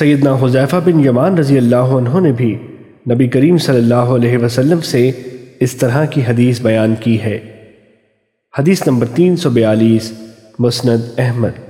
سیدنا حضیفہ بن یمان رضی اللہ عنہ نے بھی نبی کریم صلی اللہ علیہ وسلم سے اس طرح کی حدیث بیان کی ہے۔ حدیث نمبر تین سو بیالیس، مسند احمد۔